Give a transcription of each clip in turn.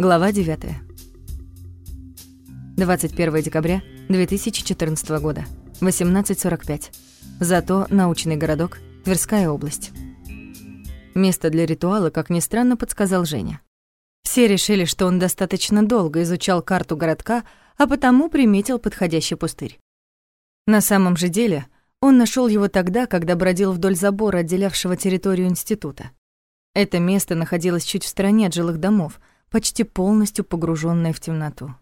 Глава 9. 21 декабря 2014 года. 18.45. Зато научный городок, Тверская область. Место для ритуала, как ни странно, подсказал Женя. Все решили, что он достаточно долго изучал карту городка, а потому приметил подходящий пустырь. На самом же деле, он нашел его тогда, когда бродил вдоль забора, отделявшего территорию института. Это место находилось чуть в стороне от жилых домов, почти полностью погруженное в темноту.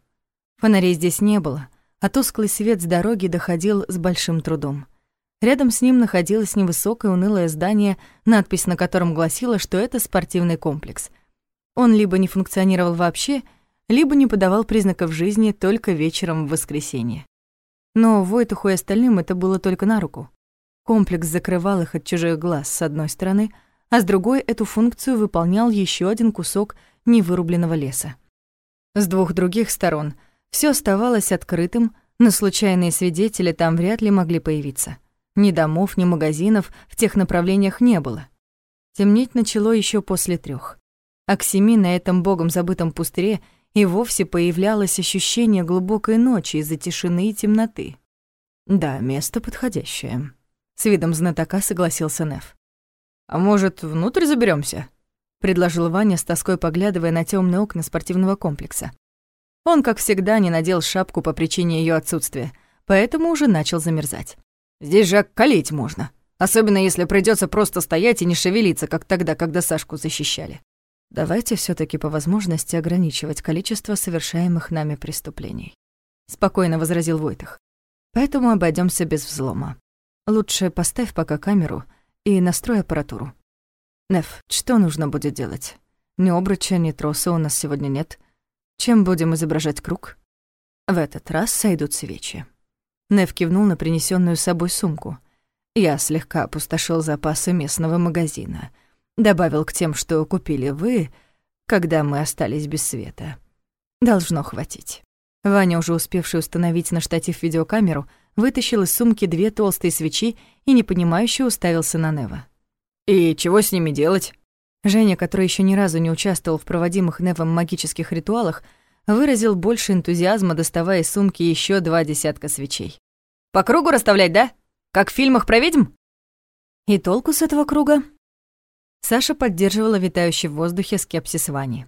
Фонарей здесь не было, а тусклый свет с дороги доходил с большим трудом. Рядом с ним находилось невысокое унылое здание, надпись на котором гласила, что это спортивный комплекс. Он либо не функционировал вообще, либо не подавал признаков жизни только вечером в воскресенье. Но Войтуху и остальным это было только на руку. Комплекс закрывал их от чужих глаз с одной стороны, а с другой эту функцию выполнял еще один кусок невырубленного леса. С двух других сторон все оставалось открытым, но случайные свидетели там вряд ли могли появиться. Ни домов, ни магазинов в тех направлениях не было. Темнеть начало еще после трех. А к семи на этом богом забытом пустыре и вовсе появлялось ощущение глубокой ночи из-за тишины и темноты. «Да, место подходящее», — с видом знатока согласился Неф. «А может, внутрь заберемся? Предложил Ваня с тоской поглядывая на темные окна спортивного комплекса. Он, как всегда, не надел шапку по причине ее отсутствия, поэтому уже начал замерзать. «Здесь же калить можно, особенно если придется просто стоять и не шевелиться, как тогда, когда Сашку защищали». Давайте все таки по возможности ограничивать количество совершаемых нами преступлений. Спокойно возразил Войтах. Поэтому обойдемся без взлома. Лучше поставь пока камеру и настрой аппаратуру. Неф, что нужно будет делать? Ни обруча, ни троса у нас сегодня нет. Чем будем изображать круг? В этот раз сойдут свечи. Неф кивнул на принесенную с собой сумку. Я слегка опустошил запасы местного магазина — Добавил к тем, что купили вы, когда мы остались без света. Должно хватить. Ваня, уже успевший установить на штатив видеокамеру, вытащил из сумки две толстые свечи и непонимающе уставился на Нева. «И чего с ними делать?» Женя, который еще ни разу не участвовал в проводимых Невом магических ритуалах, выразил больше энтузиазма, доставая из сумки еще два десятка свечей. «По кругу расставлять, да? Как в фильмах про ведьм?» «И толку с этого круга?» Саша поддерживала витающий в воздухе скепсис Вани.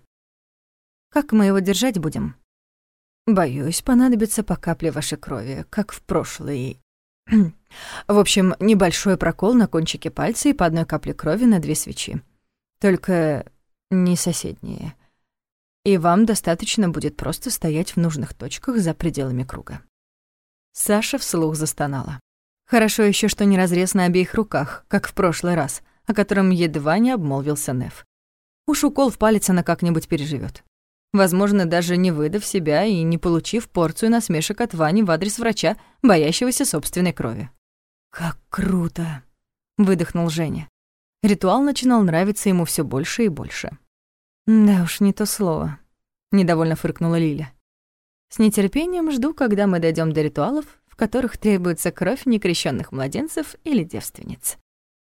«Как мы его держать будем?» «Боюсь, понадобится по капле вашей крови, как в прошлый...» В общем, небольшой прокол на кончике пальца и по одной капле крови на две свечи. Только не соседние. И вам достаточно будет просто стоять в нужных точках за пределами круга. Саша вслух застонала. Хорошо еще, что не разрез на обеих руках, как в прошлый раз, о котором едва не обмолвился Неф. Уж укол в палец она как-нибудь переживет. Возможно, даже не выдав себя и не получив порцию насмешек от Вани в адрес врача, боящегося собственной крови. «Как круто!» — выдохнул Женя. Ритуал начинал нравиться ему все больше и больше. «Да уж, не то слово», — недовольно фыркнула Лиля. «С нетерпением жду, когда мы дойдем до ритуалов, в которых требуется кровь некрещенных младенцев или девственниц».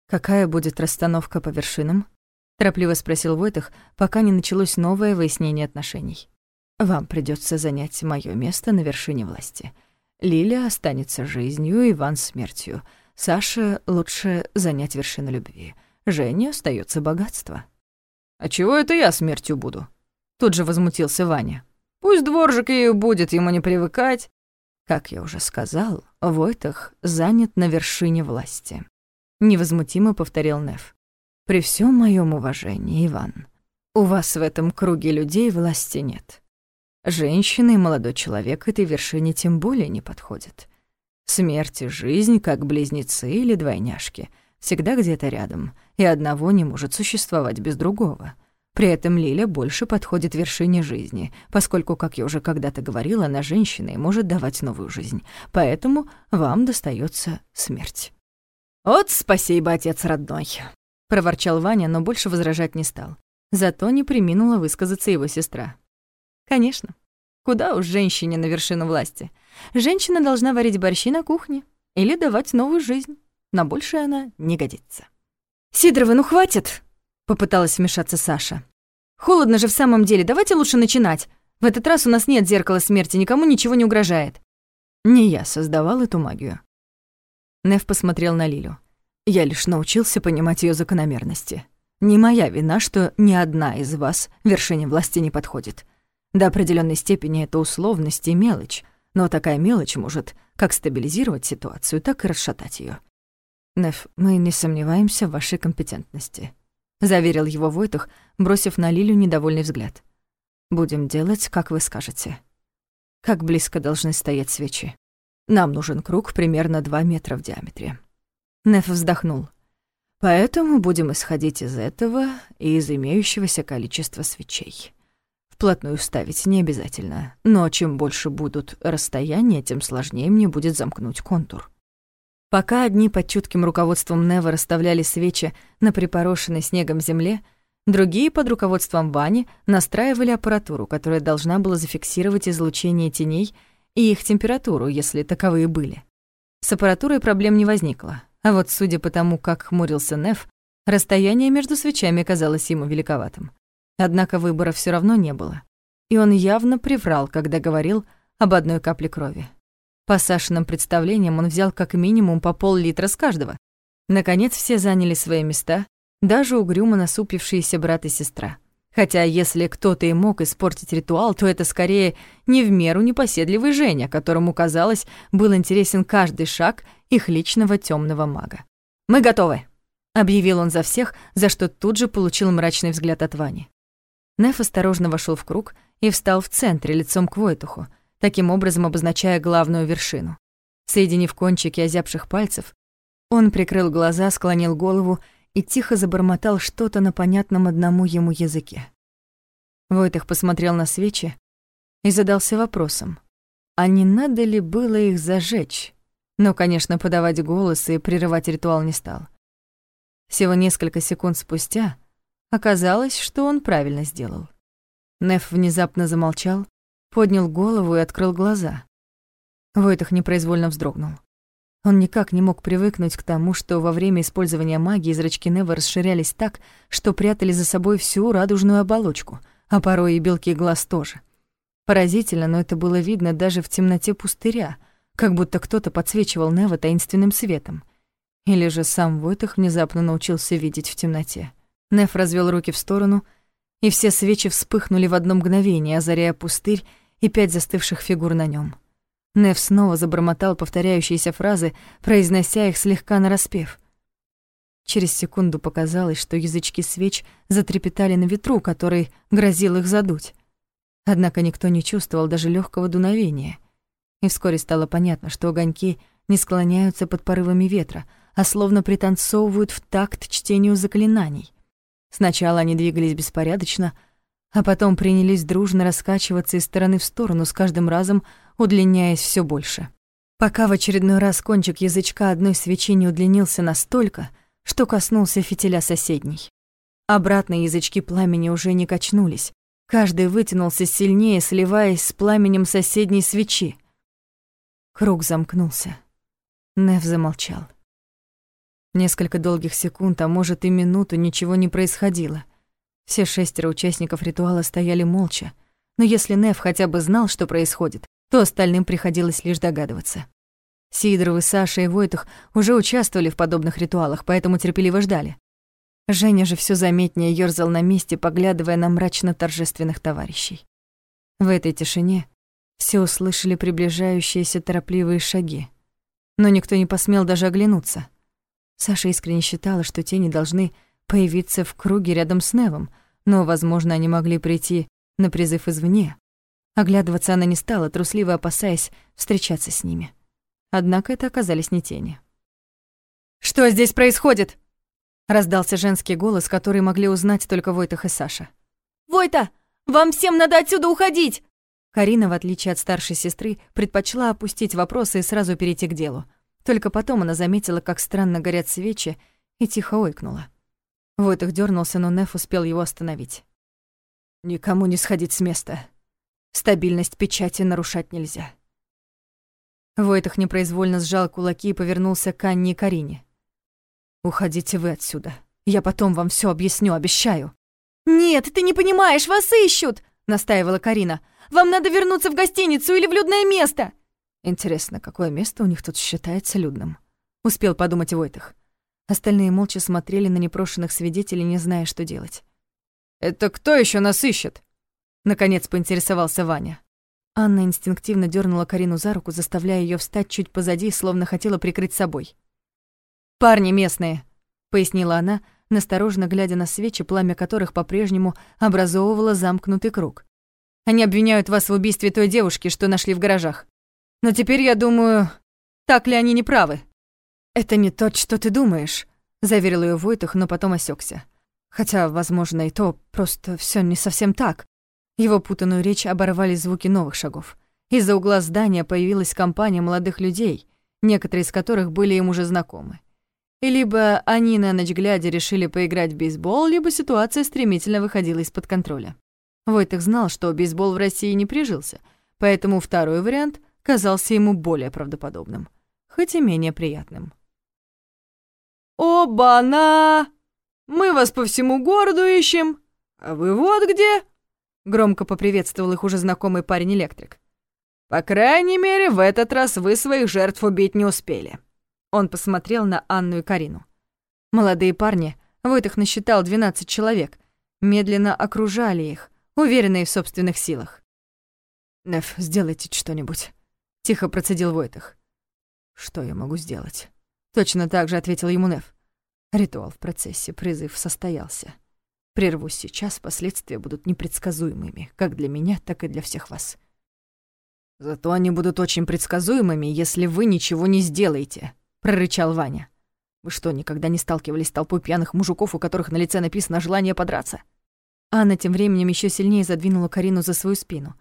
«Какая будет расстановка по вершинам?» — торопливо спросил Войтах, пока не началось новое выяснение отношений. «Вам придется занять мое место на вершине власти. Лиля останется жизнью, Иван — смертью. Саша лучше занять вершину любви. Женя остается богатство». «А чего это я смертью буду?» Тут же возмутился Ваня. «Пусть дворжик ею будет, ему не привыкать». Как я уже сказал, Войтах занят на вершине власти невозмутимо повторил Неф. При всем моем уважении, Иван, у вас в этом круге людей власти нет. Женщина и молодой человек этой вершине тем более не подходят. Смерть и жизнь, как близнецы или двойняшки, всегда где-то рядом, и одного не может существовать без другого. При этом Лиля больше подходит вершине жизни, поскольку, как я уже когда-то говорила, она женщина и может давать новую жизнь. Поэтому вам достается смерть. «Вот спасибо, отец родной», — проворчал Ваня, но больше возражать не стал. Зато не приминула высказаться его сестра. «Конечно. Куда уж женщине на вершину власти? Женщина должна варить борщи на кухне или давать новую жизнь. На большее она не годится». «Сидоровы, ну хватит!» — попыталась вмешаться Саша. Холодно же в самом деле, давайте лучше начинать. В этот раз у нас нет зеркала смерти, никому ничего не угрожает». «Не я создавал эту магию». Нев посмотрел на Лилю. «Я лишь научился понимать ее закономерности. Не моя вина, что ни одна из вас вершине власти не подходит. До определенной степени это условность и мелочь, но такая мелочь может как стабилизировать ситуацию, так и расшатать ее. Неф, мы не сомневаемся в вашей компетентности, заверил его Войтах, бросив на Лилю недовольный взгляд. Будем делать, как вы скажете. Как близко должны стоять свечи? Нам нужен круг примерно 2 метра в диаметре. Неф вздохнул. Поэтому будем исходить из этого и из имеющегося количества свечей. Вплотную ставить не обязательно, но чем больше будут расстояния, тем сложнее мне будет замкнуть контур. Пока одни под чутким руководством Нева расставляли свечи на припорошенной снегом земле, другие под руководством Вани настраивали аппаратуру, которая должна была зафиксировать излучение теней и их температуру, если таковые были. С аппаратурой проблем не возникло, а вот судя по тому, как хмурился Нев, расстояние между свечами казалось ему великоватым. Однако выбора все равно не было. И он явно приврал, когда говорил об одной капле крови. По Сашиным представлениям он взял как минимум по пол-литра с каждого. Наконец все заняли свои места, даже угрюмо насупившиеся брат и сестра. Хотя если кто-то и мог испортить ритуал, то это скорее не в меру непоседливый Женя, которому, казалось, был интересен каждый шаг их личного темного мага. «Мы готовы», — объявил он за всех, за что тут же получил мрачный взгляд от Вани. Неф осторожно вошел в круг и встал в центре, лицом к Войтуху, таким образом обозначая главную вершину. Соединив кончики озябших пальцев, он прикрыл глаза, склонил голову и тихо забормотал что-то на понятном одному ему языке. Войтых посмотрел на свечи и задался вопросом, а не надо ли было их зажечь? Но, конечно, подавать голос и прерывать ритуал не стал. Всего несколько секунд спустя — Оказалось, что он правильно сделал. Неф внезапно замолчал, поднял голову и открыл глаза. Войтах непроизвольно вздрогнул. Он никак не мог привыкнуть к тому, что во время использования магии зрачки Нева расширялись так, что прятали за собой всю радужную оболочку, а порой и белки глаз тоже. Поразительно, но это было видно даже в темноте пустыря, как будто кто-то подсвечивал Нева таинственным светом. Или же сам Войтах внезапно научился видеть в темноте. Неф развел руки в сторону, и все свечи вспыхнули в одно мгновение, озаряя пустырь и пять застывших фигур на нем. Неф снова забормотал повторяющиеся фразы, произнося их слегка нараспев. Через секунду показалось, что язычки свеч затрепетали на ветру, который грозил их задуть. Однако никто не чувствовал даже легкого дуновения. И вскоре стало понятно, что огоньки не склоняются под порывами ветра, а словно пританцовывают в такт чтению заклинаний. Сначала они двигались беспорядочно, а потом принялись дружно раскачиваться из стороны в сторону, с каждым разом удлиняясь все больше. Пока в очередной раз кончик язычка одной свечи не удлинился настолько, что коснулся фитиля соседней. Обратные язычки пламени уже не качнулись. Каждый вытянулся сильнее, сливаясь с пламенем соседней свечи. Круг замкнулся. Нев замолчал. Несколько долгих секунд, а может и минуту, ничего не происходило. Все шестеро участников ритуала стояли молча, но если Нев хотя бы знал, что происходит, то остальным приходилось лишь догадываться. Сидоровы, Саша и Войтах уже участвовали в подобных ритуалах, поэтому терпеливо ждали. Женя же все заметнее ёрзал на месте, поглядывая на мрачно-торжественных товарищей. В этой тишине все услышали приближающиеся торопливые шаги, но никто не посмел даже оглянуться — Саша искренне считала, что тени должны появиться в круге рядом с Невом, но, возможно, они могли прийти на призыв извне. Оглядываться она не стала, трусливо опасаясь встречаться с ними. Однако это оказались не тени. «Что здесь происходит?» Раздался женский голос, который могли узнать только Войтах и Саша. «Войта, вам всем надо отсюда уходить!» Карина, в отличие от старшей сестры, предпочла опустить вопросы и сразу перейти к делу. Только потом она заметила, как странно горят свечи, и тихо ойкнула. Войтых дернулся, но Неф успел его остановить. «Никому не сходить с места. Стабильность печати нарушать нельзя». Войтых непроизвольно сжал кулаки и повернулся к Анне и Карине. «Уходите вы отсюда. Я потом вам все объясню, обещаю». «Нет, ты не понимаешь, вас ищут!» — настаивала Карина. «Вам надо вернуться в гостиницу или в людное место!» «Интересно, какое место у них тут считается людным?» — успел подумать Войтах. Остальные молча смотрели на непрошенных свидетелей, не зная, что делать. «Это кто еще нас ищет?» Наконец поинтересовался Ваня. Анна инстинктивно дернула Карину за руку, заставляя ее встать чуть позади, словно хотела прикрыть собой. «Парни местные», — пояснила она, настороженно глядя на свечи, пламя которых по-прежнему образовывало замкнутый круг. «Они обвиняют вас в убийстве той девушки, что нашли в гаражах. Но теперь я думаю, так ли они не правы?» «Это не то, что ты думаешь», — заверил ее Войтах, но потом осекся. Хотя, возможно, и то, просто все не совсем так. Его путанную речь оборвали звуки новых шагов. Из-за угла здания появилась компания молодых людей, некоторые из которых были им уже знакомы. И либо они на ночь глядя решили поиграть в бейсбол, либо ситуация стремительно выходила из-под контроля. Войтых знал, что бейсбол в России не прижился, поэтому второй вариант казался ему более правдоподобным, хоть и менее приятным. «Оба-на! Мы вас по всему городу ищем, а вы вот где!» Громко поприветствовал их уже знакомый парень-электрик. «По крайней мере, в этот раз вы своих жертв убить не успели». Он посмотрел на Анну и Карину. Молодые парни, Войтых насчитал 12 человек, медленно окружали их, уверенные в собственных силах. «Неф, сделайте что-нибудь», — тихо процедил Войтых. «Что я могу сделать?» Точно так же ответил ему Неф. Ритуал в процессе, призыв состоялся. Прервусь сейчас, последствия будут непредсказуемыми, как для меня, так и для всех вас. Зато они будут очень предсказуемыми, если вы ничего не сделаете, прорычал Ваня. Вы что, никогда не сталкивались с толпой пьяных мужиков, у которых на лице написано желание подраться? Анна тем временем еще сильнее задвинула Карину за свою спину.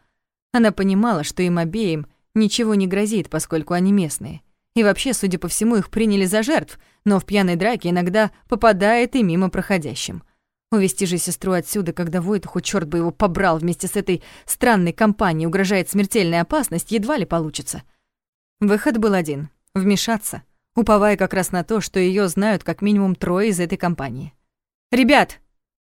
Она понимала, что им обеим ничего не грозит, поскольку они местные. И вообще, судя по всему, их приняли за жертв, но в пьяной драке иногда попадает и мимо проходящим. Увести же сестру отсюда, когда Войтуху черт бы его побрал вместе с этой странной компанией, угрожает смертельная опасность, едва ли получится. Выход был один — вмешаться, уповая как раз на то, что ее знают как минимум трое из этой компании. «Ребят,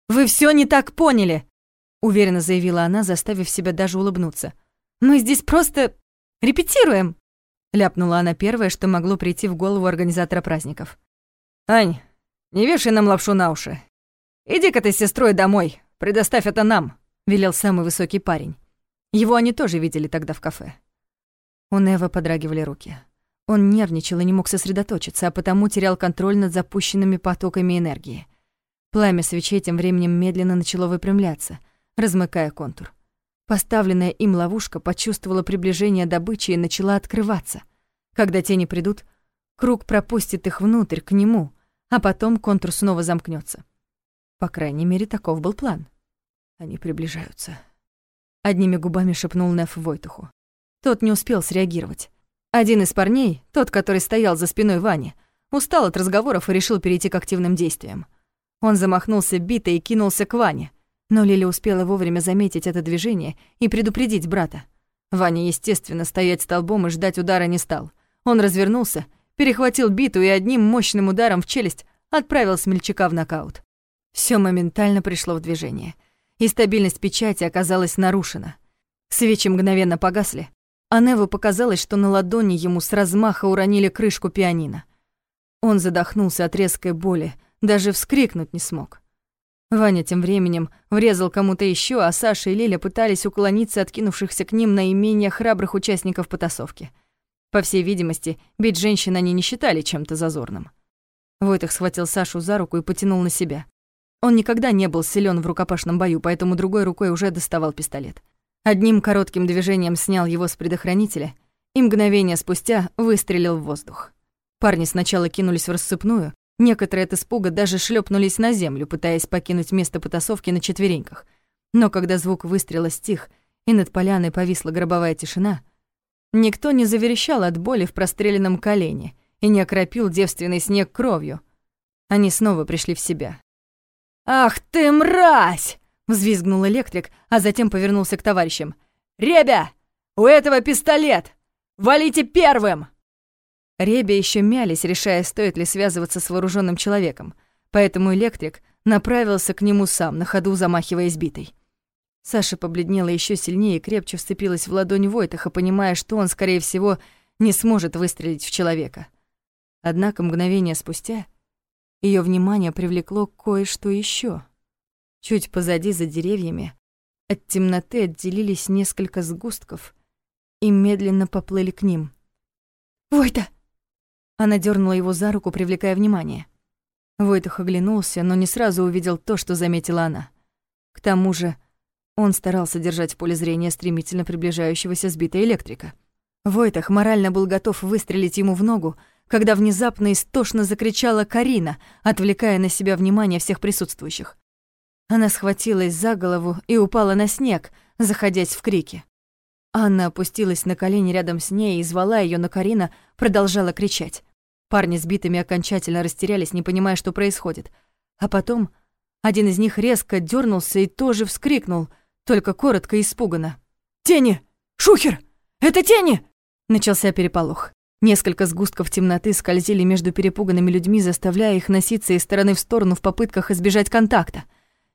вы все не так поняли!» — уверенно заявила она, заставив себя даже улыбнуться. «Мы здесь просто репетируем!» ляпнула она первое, что могло прийти в голову организатора праздников. «Ань, не вешай нам лапшу на уши. Иди-ка ты с сестрой домой, предоставь это нам», — велел самый высокий парень. Его они тоже видели тогда в кафе. У Нева подрагивали руки. Он нервничал и не мог сосредоточиться, а потому терял контроль над запущенными потоками энергии. Пламя свечей тем временем медленно начало выпрямляться, размыкая контур. Поставленная им ловушка почувствовала приближение добычи и начала открываться. Когда тени придут, круг пропустит их внутрь, к нему, а потом контур снова замкнется. По крайней мере, таков был план. Они приближаются. Одними губами шепнул Неф Войтуху. Тот не успел среагировать. Один из парней, тот, который стоял за спиной Вани, устал от разговоров и решил перейти к активным действиям. Он замахнулся битой и кинулся к Ване — но Лиля успела вовремя заметить это движение и предупредить брата. Ваня, естественно, стоять столбом и ждать удара не стал. Он развернулся, перехватил биту и одним мощным ударом в челюсть отправил смельчака в нокаут. Всё моментально пришло в движение, и стабильность печати оказалась нарушена. Свечи мгновенно погасли, а Неву показалось, что на ладони ему с размаха уронили крышку пианино. Он задохнулся от резкой боли, даже вскрикнуть не смог. Ваня тем временем врезал кому-то еще, а Саша и Лиля пытались уклониться от кинувшихся к ним наименее храбрых участников потасовки. По всей видимости, бить женщин они не считали чем-то зазорным. Войтых схватил Сашу за руку и потянул на себя. Он никогда не был силен в рукопашном бою, поэтому другой рукой уже доставал пистолет. Одним коротким движением снял его с предохранителя и мгновение спустя выстрелил в воздух. Парни сначала кинулись в рассыпную, Некоторые от испуга даже шлепнулись на землю, пытаясь покинуть место потасовки на четвереньках. Но когда звук выстрела стих, и над поляной повисла гробовая тишина, никто не заверещал от боли в простреленном колене и не окропил девственный снег кровью. Они снова пришли в себя. «Ах ты, мразь!» — взвизгнул электрик, а затем повернулся к товарищам. «Ребя, у этого пистолет! Валите первым!» Ребя еще мялись, решая, стоит ли связываться с вооруженным человеком, поэтому электрик направился к нему сам, на ходу замахиваясь битой. Саша побледнела еще сильнее и крепче вцепилась в ладонь Войтаха, понимая, что он, скорее всего, не сможет выстрелить в человека. Однако мгновение спустя ее внимание привлекло кое-что еще. Чуть позади, за деревьями, от темноты отделились несколько сгустков и медленно поплыли к ним. «Войта!» Она дернула его за руку, привлекая внимание. Войтах оглянулся, но не сразу увидел то, что заметила она. К тому же он старался держать в поле зрения стремительно приближающегося сбитого электрика. Войтах морально был готов выстрелить ему в ногу, когда внезапно истошно закричала Карина, отвлекая на себя внимание всех присутствующих. Она схватилась за голову и упала на снег, заходясь в крики. Анна опустилась на колени рядом с ней и звала ее, но Карина продолжала кричать. Парни с окончательно растерялись, не понимая, что происходит. А потом один из них резко дернулся и тоже вскрикнул, только коротко и испуганно. «Тени! Шухер! Это тени!» Начался переполох. Несколько сгустков темноты скользили между перепуганными людьми, заставляя их носиться из стороны в сторону в попытках избежать контакта.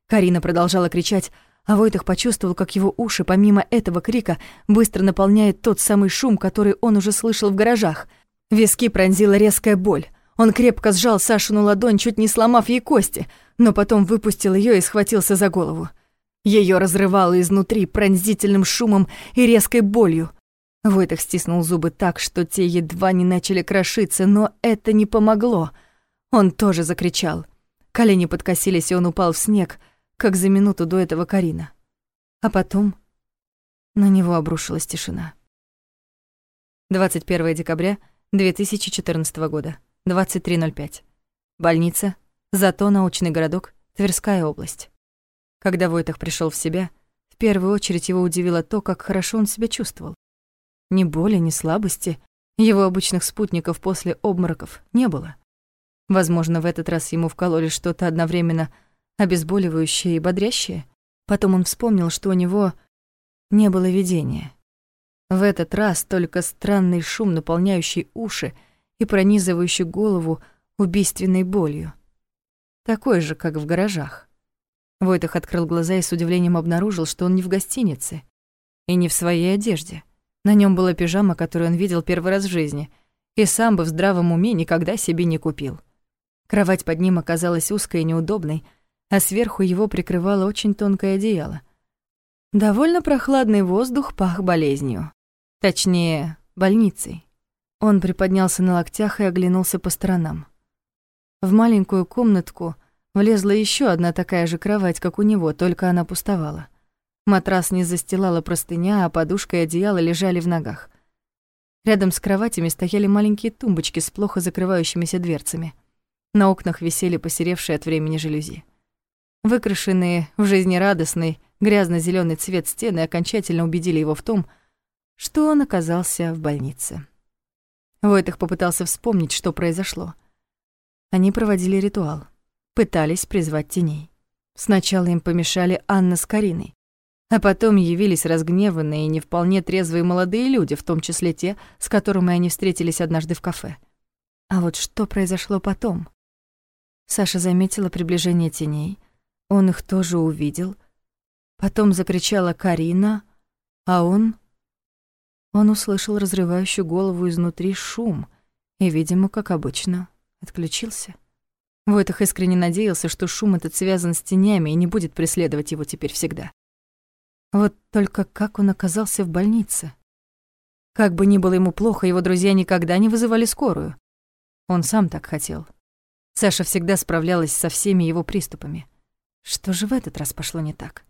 Карина продолжала кричать, а Войтах почувствовал, как его уши, помимо этого крика, быстро наполняет тот самый шум, который он уже слышал в гаражах. Виски пронзила резкая боль. Он крепко сжал Сашину ладонь, чуть не сломав ей кости, но потом выпустил ее и схватился за голову. Ее разрывало изнутри пронзительным шумом и резкой болью. Войтах стиснул зубы так, что те едва не начали крошиться, но это не помогло. Он тоже закричал. Колени подкосились, и он упал в снег, как за минуту до этого Карина. А потом на него обрушилась тишина. 21 декабря 2014 года, 23.05. Больница, Зато научный городок, Тверская область. Когда Войтах пришел в себя, в первую очередь его удивило то, как хорошо он себя чувствовал. Ни боли, ни слабости. Его обычных спутников после обмороков не было. Возможно, в этот раз ему вкололи что-то одновременно обезболивающее и бодрящее. Потом он вспомнил, что у него не было видения. В этот раз только странный шум, наполняющий уши и пронизывающий голову убийственной болью. Такой же, как в гаражах. Войтах открыл глаза и с удивлением обнаружил, что он не в гостинице и не в своей одежде. На нем была пижама, которую он видел первый раз в жизни, и сам бы в здравом уме никогда себе не купил. Кровать под ним оказалась узкой и неудобной, а сверху его прикрывало очень тонкое одеяло. Довольно прохладный воздух пах болезнью. Точнее, больницей. Он приподнялся на локтях и оглянулся по сторонам. В маленькую комнатку влезла еще одна такая же кровать, как у него, только она пустовала. Матрас не застилала простыня, а подушка и одеяло лежали в ногах. Рядом с кроватями стояли маленькие тумбочки с плохо закрывающимися дверцами. На окнах висели посеревшие от времени жалюзи. Выкрашенные в жизнерадостный, грязно зеленый цвет стены окончательно убедили его в том, что он оказался в больнице. Войтых попытался вспомнить, что произошло. Они проводили ритуал, пытались призвать теней. Сначала им помешали Анна с Кариной. А потом явились разгневанные и не вполне трезвые молодые люди, в том числе те, с которыми они встретились однажды в кафе. А вот что произошло потом? Саша заметила приближение теней. Он их тоже увидел. Потом закричала Карина, а он... Он услышал разрывающую голову изнутри шум и, видимо, как обычно, отключился. Войтах искренне надеялся, что шум этот связан с тенями и не будет преследовать его теперь всегда. Вот только как он оказался в больнице? Как бы ни было ему плохо, его друзья никогда не вызывали скорую. Он сам так хотел. Саша всегда справлялась со всеми его приступами. Что же в этот раз пошло не так?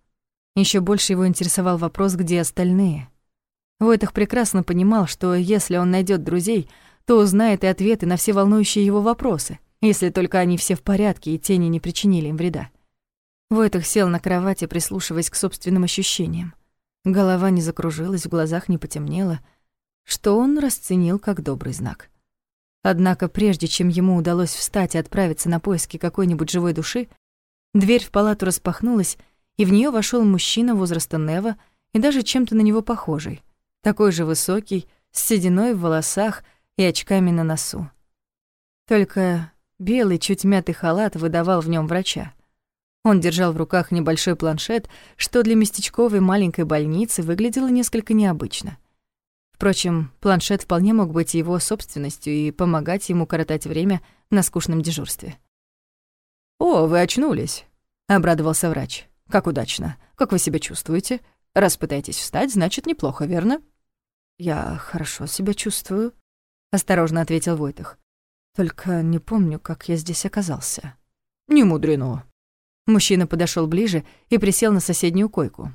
Еще больше его интересовал вопрос, где остальные. Войтах прекрасно понимал, что если он найдет друзей, то узнает и ответы на все волнующие его вопросы, если только они все в порядке и тени не причинили им вреда. Войтах сел на кровати, прислушиваясь к собственным ощущениям. Голова не закружилась, в глазах не потемнело, что он расценил как добрый знак. Однако прежде чем ему удалось встать и отправиться на поиски какой-нибудь живой души, дверь в палату распахнулась, и в нее вошел мужчина возраста Нева и даже чем-то на него похожий, такой же высокий, с сединой в волосах и очками на носу. Только белый, чуть мятый халат выдавал в нем врача. Он держал в руках небольшой планшет, что для местечковой маленькой больницы выглядело несколько необычно. Впрочем, планшет вполне мог быть его собственностью и помогать ему коротать время на скучном дежурстве. «О, вы очнулись», — обрадовался врач. «Как удачно. Как вы себя чувствуете? Раз пытаетесь встать, значит, неплохо, верно?» «Я хорошо себя чувствую», — осторожно ответил Войтах. «Только не помню, как я здесь оказался». «Не мудрено». Мужчина подошел ближе и присел на соседнюю койку.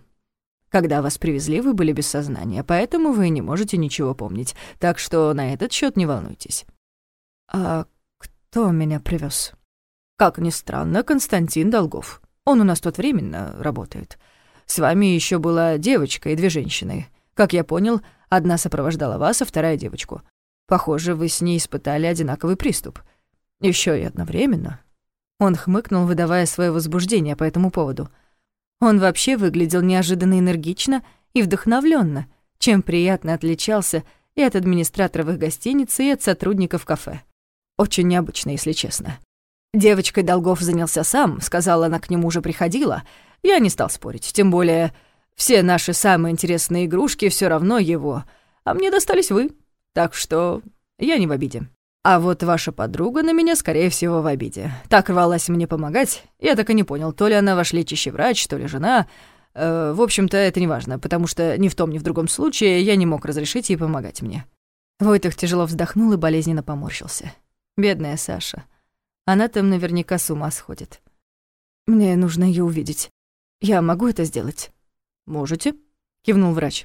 «Когда вас привезли, вы были без сознания, поэтому вы не можете ничего помнить, так что на этот счет не волнуйтесь». «А кто меня привез? Как ни странно, Константин Долгов. Он у нас тут временно работает. С вами еще была девочка и две женщины. Как я понял, одна сопровождала вас, а вторая — девочку. Похоже, вы с ней испытали одинаковый приступ. Еще и одновременно». Он хмыкнул, выдавая свое возбуждение по этому поводу. Он вообще выглядел неожиданно энергично и вдохновленно, чем приятно отличался и от администраторов гостиницы, и от сотрудников кафе. Очень необычно, если честно. Девочкой долгов занялся сам, сказала, она к нему уже приходила. Я не стал спорить, тем более все наши самые интересные игрушки все равно его, а мне достались вы, так что я не в обиде. А вот ваша подруга на меня, скорее всего, в обиде. Так рвалась мне помогать, я так и не понял, то ли она ваш лечащий врач, то ли жена. Э, в общем-то, это не важно, потому что ни в том, ни в другом случае я не мог разрешить ей помогать мне. Войтых тяжело вздохнул и болезненно поморщился. Бедная Саша. Она там наверняка с ума сходит. Мне нужно ее увидеть. Я могу это сделать? Можете, кивнул врач.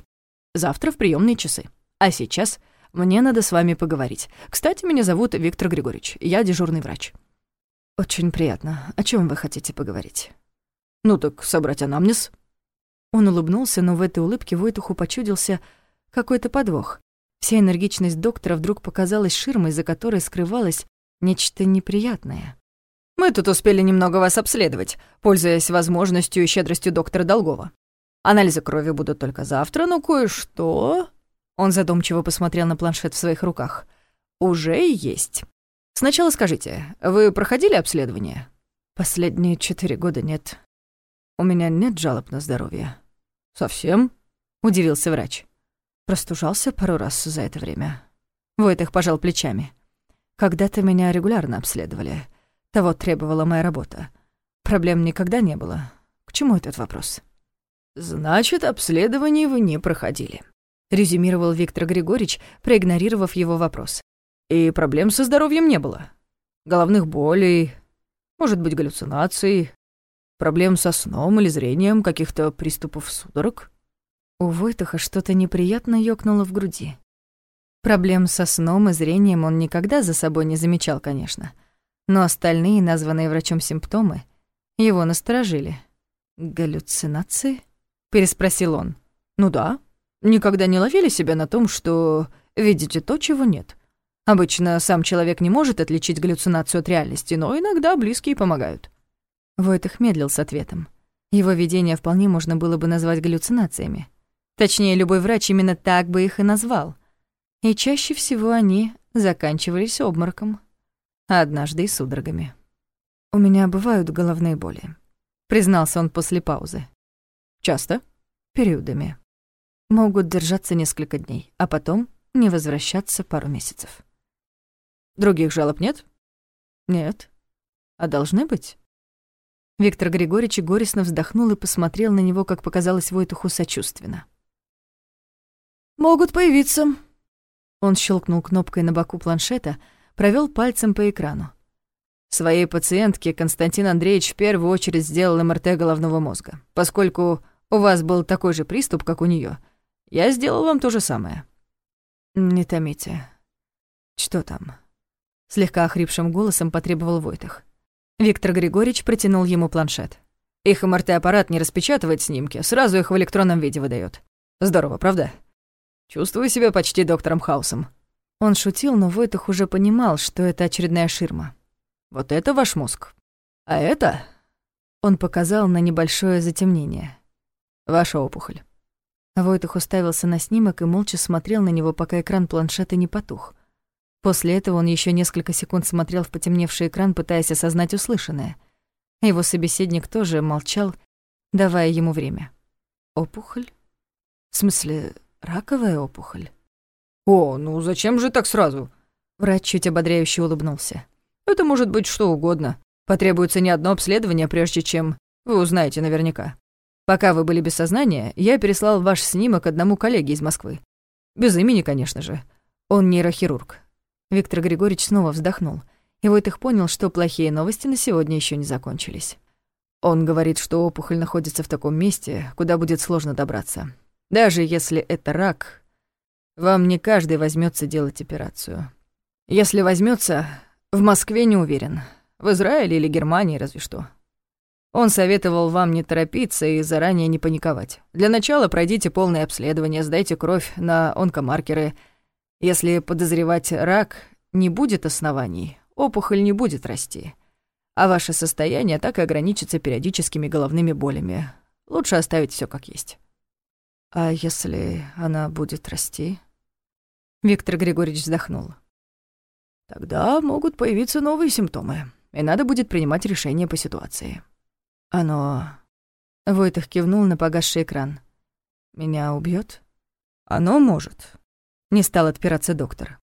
Завтра в приемные часы. А сейчас мне надо с вами поговорить. Кстати, меня зовут Виктор Григорьевич. Я дежурный врач. Очень приятно. О чем вы хотите поговорить? Ну так собрать анамнез. Он улыбнулся, но в этой улыбке Войтуху почудился какой-то подвох. Вся энергичность доктора вдруг показалась ширмой, за которой скрывалось нечто неприятное. «Мы тут успели немного вас обследовать, пользуясь возможностью и щедростью доктора Долгова. Анализы крови будут только завтра, но кое-что...» Он задумчиво посмотрел на планшет в своих руках. «Уже есть. Сначала скажите, вы проходили обследование?» «Последние четыре года нет. У меня нет жалоб на здоровье». «Совсем?» — удивился врач. Простужался пару раз за это время. Войтых пожал плечами. Когда-то меня регулярно обследовали. Того требовала моя работа. Проблем никогда не было. К чему этот вопрос? «Значит, обследование вы не проходили», — резюмировал Виктор Григорьевич, проигнорировав его вопрос. «И проблем со здоровьем не было. Головных болей, может быть, галлюцинаций, проблем со сном или зрением, каких-то приступов судорог?» У Войтаха что-то неприятно ёкнуло в груди. Проблем со сном и зрением он никогда за собой не замечал, конечно. Но остальные, названные врачом симптомы, его насторожили. «Галлюцинации?» — переспросил он. «Ну да. Никогда не ловили себя на том, что видите то, чего нет. Обычно сам человек не может отличить галлюцинацию от реальности, но иногда близкие помогают». Войтых медлил с ответом. Его видения вполне можно было бы назвать галлюцинациями. Точнее, любой врач именно так бы их и назвал. И чаще всего они заканчивались обмороком, а однажды и судорогами. «У меня бывают головные боли», — признался он после паузы. «Часто?» «Периодами. Могут держаться несколько дней, а потом не возвращаться пару месяцев». «Других жалоб нет?» «Нет. А должны быть?» Виктор Григорьевич горестно вздохнул и посмотрел на него, как показалось Войтуху, сочувственно. «Могут появиться». Он щелкнул кнопкой на боку планшета, провел пальцем по экрану. Своей пациентке Константин Андреевич в первую очередь сделал МРТ головного мозга. Поскольку у вас был такой же приступ, как у нее, я сделал вам то же самое. Не томите. Что там? Слегка охрипшим голосом потребовал Войтах. Виктор Григорьевич протянул ему планшет. Их МРТ-аппарат не распечатывает снимки, сразу их в электронном виде выдает. Здорово, правда? Чувствую себя почти доктором Хаусом». Он шутил, но Войтах уже понимал, что это очередная ширма. «Вот это ваш мозг. А это...» Он показал на небольшое затемнение. «Ваша опухоль». Войтах уставился на снимок и молча смотрел на него, пока экран планшета не потух. После этого он еще несколько секунд смотрел в потемневший экран, пытаясь осознать услышанное. Его собеседник тоже молчал, давая ему время. «Опухоль? В смысле, раковая опухоль?» «О, ну зачем же так сразу?» Врач чуть ободряюще улыбнулся. «Это может быть что угодно. Потребуется не одно обследование, прежде чем вы узнаете наверняка. Пока вы были без сознания, я переслал ваш снимок одному коллеге из Москвы. Без имени, конечно же. Он нейрохирург». Виктор Григорьевич снова вздохнул. И Войтых понял, что плохие новости на сегодня еще не закончились. Он говорит, что опухоль находится в таком месте, куда будет сложно добраться. Даже если это рак, вам не каждый возьмется делать операцию. Если возьмется, в Москве не уверен. В Израиле или Германии разве что. Он советовал вам не торопиться и заранее не паниковать. Для начала пройдите полное обследование, сдайте кровь на онкомаркеры. Если подозревать рак, не будет оснований, опухоль не будет расти а ваше состояние так и ограничится периодическими головными болями. Лучше оставить все как есть. А если она будет расти? Виктор Григорьевич вздохнул. Тогда могут появиться новые симптомы, и надо будет принимать решение по ситуации. Оно... Войтах кивнул на погасший экран. Меня убьет? Оно может. Не стал отпираться доктор.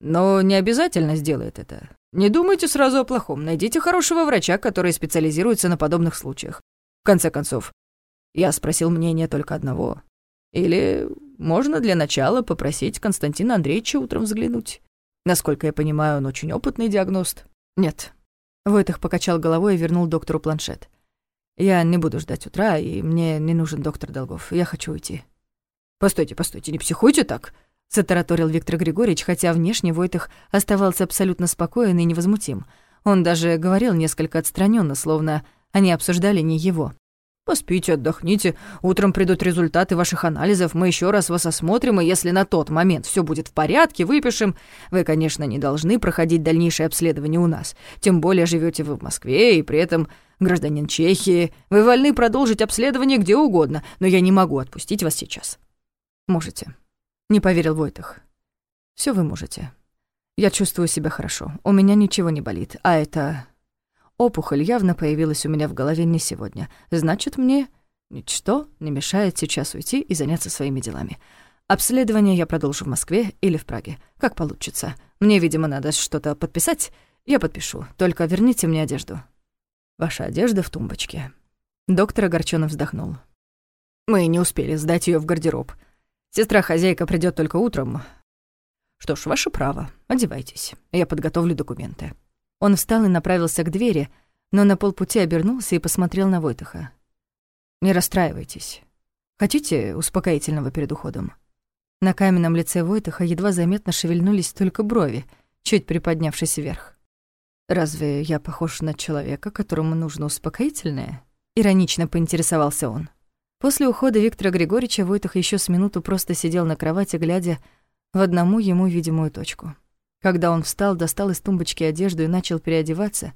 Но не обязательно сделает это. Не думайте сразу о плохом. Найдите хорошего врача, который специализируется на подобных случаях. В конце концов, я спросил мнение только одного. Или можно для начала попросить Константина Андреевича утром взглянуть. Насколько я понимаю, он очень опытный диагност. Нет. Войтах покачал головой и вернул доктору планшет. Я не буду ждать утра, и мне не нужен доктор Долгов. Я хочу уйти. Постойте, постойте, не психуйте так. — затараторил Виктор Григорьевич, хотя внешне Войтых оставался абсолютно спокоен и невозмутим. Он даже говорил несколько отстраненно, словно они обсуждали не его. «Поспите, отдохните. Утром придут результаты ваших анализов. Мы еще раз вас осмотрим, и если на тот момент все будет в порядке, выпишем. Вы, конечно, не должны проходить дальнейшее обследование у нас. Тем более живете вы в Москве, и при этом гражданин Чехии. Вы вольны продолжить обследование где угодно, но я не могу отпустить вас сейчас». «Можете», не поверил Войтах. Все вы можете. Я чувствую себя хорошо. У меня ничего не болит. А это... Опухоль явно появилась у меня в голове не сегодня. Значит, мне ничто не мешает сейчас уйти и заняться своими делами. Обследование я продолжу в Москве или в Праге. Как получится. Мне, видимо, надо что-то подписать. Я подпишу. Только верните мне одежду. Ваша одежда в тумбочке. Доктор огорченно вздохнул. Мы не успели сдать ее в гардероб. Сестра-хозяйка придет только утром. Что ж, ваше право. Одевайтесь. Я подготовлю документы». Он встал и направился к двери, но на полпути обернулся и посмотрел на Войтаха. «Не расстраивайтесь. Хотите успокоительного перед уходом?» На каменном лице Войтаха едва заметно шевельнулись только брови, чуть приподнявшись вверх. «Разве я похож на человека, которому нужно успокоительное?» Иронично поинтересовался он. После ухода Виктора Григорьевича Войтах еще с минуту просто сидел на кровати, глядя в одному ему видимую точку. Когда он встал, достал из тумбочки одежду и начал переодеваться,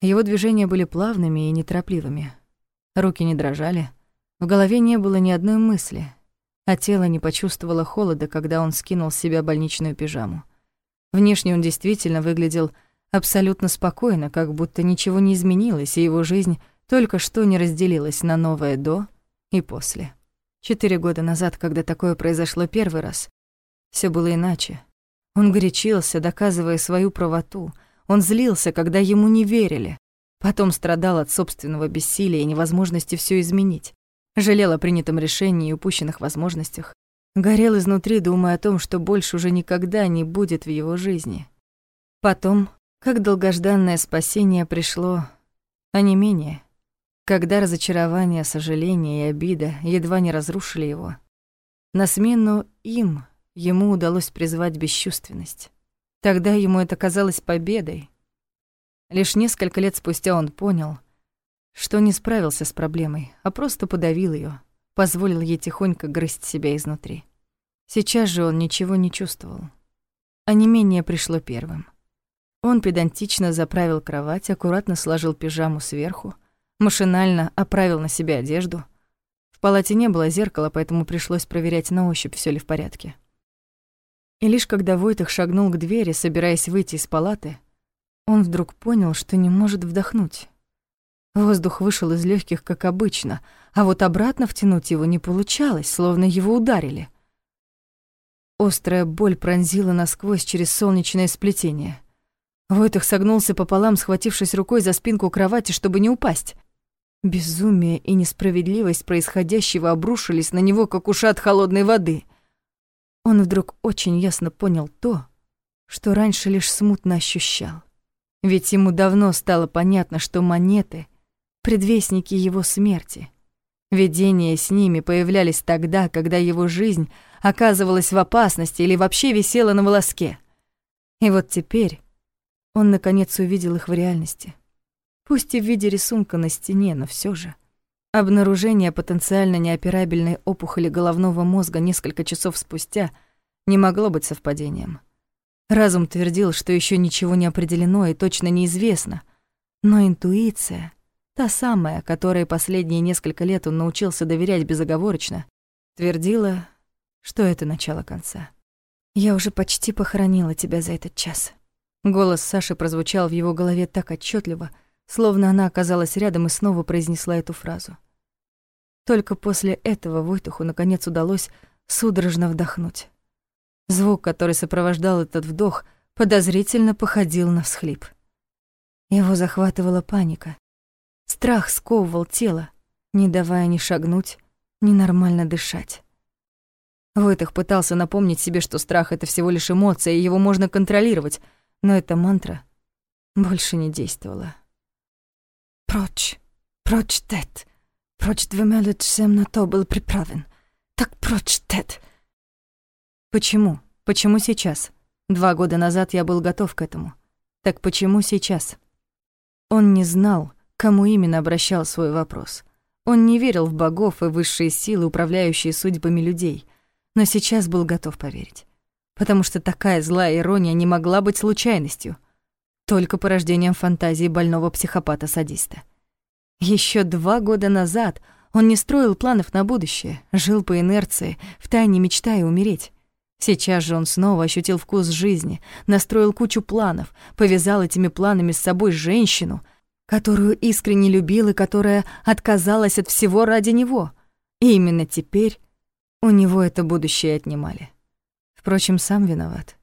его движения были плавными и неторопливыми. Руки не дрожали, в голове не было ни одной мысли, а тело не почувствовало холода, когда он скинул с себя больничную пижаму. Внешне он действительно выглядел абсолютно спокойно, как будто ничего не изменилось, и его жизнь только что не разделилась на новое «до» и после. Четыре года назад, когда такое произошло первый раз, все было иначе. Он горячился, доказывая свою правоту. Он злился, когда ему не верили. Потом страдал от собственного бессилия и невозможности все изменить. Жалел о принятом решении и упущенных возможностях. Горел изнутри, думая о том, что больше уже никогда не будет в его жизни. Потом, как долгожданное спасение пришло, а не менее когда разочарование, сожаление и обида едва не разрушили его. На смену им ему удалось призвать бесчувственность. Тогда ему это казалось победой. Лишь несколько лет спустя он понял, что не справился с проблемой, а просто подавил ее, позволил ей тихонько грызть себя изнутри. Сейчас же он ничего не чувствовал. А не менее пришло первым. Он педантично заправил кровать, аккуратно сложил пижаму сверху, Машинально оправил на себе одежду. В палате не было зеркала, поэтому пришлось проверять на ощупь, все ли в порядке. И лишь когда Войтах шагнул к двери, собираясь выйти из палаты, он вдруг понял, что не может вдохнуть. Воздух вышел из легких, как обычно, а вот обратно втянуть его не получалось, словно его ударили. Острая боль пронзила насквозь через солнечное сплетение. Войтых согнулся пополам, схватившись рукой за спинку кровати, чтобы не упасть. Безумие и несправедливость происходящего обрушились на него, как ушат холодной воды. Он вдруг очень ясно понял то, что раньше лишь смутно ощущал. Ведь ему давно стало понятно, что монеты — предвестники его смерти. Видения с ними появлялись тогда, когда его жизнь оказывалась в опасности или вообще висела на волоске. И вот теперь он наконец увидел их в реальности. Пусть и в виде рисунка на стене, но все же. Обнаружение потенциально неоперабельной опухоли головного мозга несколько часов спустя не могло быть совпадением. Разум твердил, что еще ничего не определено и точно неизвестно, но интуиция, та самая, которой последние несколько лет он научился доверять безоговорочно, твердила, что это начало конца. «Я уже почти похоронила тебя за этот час». Голос Саши прозвучал в его голове так отчетливо, словно она оказалась рядом и снова произнесла эту фразу. Только после этого Войтуху наконец удалось судорожно вдохнуть. Звук, который сопровождал этот вдох, подозрительно походил на всхлип. Его захватывала паника. Страх сковывал тело, не давая ни шагнуть, ни нормально дышать. Войтых пытался напомнить себе, что страх — это всего лишь эмоция, и его можно контролировать, но эта мантра больше не действовала. «Прочь, прочь, Тед, прочь двумя всем на то был приправен. Так прочь, Тед!» Почему? Почему сейчас? Два года назад я был готов к этому. Так почему сейчас? Он не знал, кому именно обращал свой вопрос. Он не верил в богов и высшие силы, управляющие судьбами людей, но сейчас был готов поверить. Потому что такая злая ирония не могла быть случайностью, только порождением фантазии больного психопата-садиста. Еще два года назад он не строил планов на будущее, жил по инерции, втайне мечтая умереть. Сейчас же он снова ощутил вкус жизни, настроил кучу планов, повязал этими планами с собой женщину, которую искренне любил и которая отказалась от всего ради него. И именно теперь у него это будущее отнимали. Впрочем, сам виноват.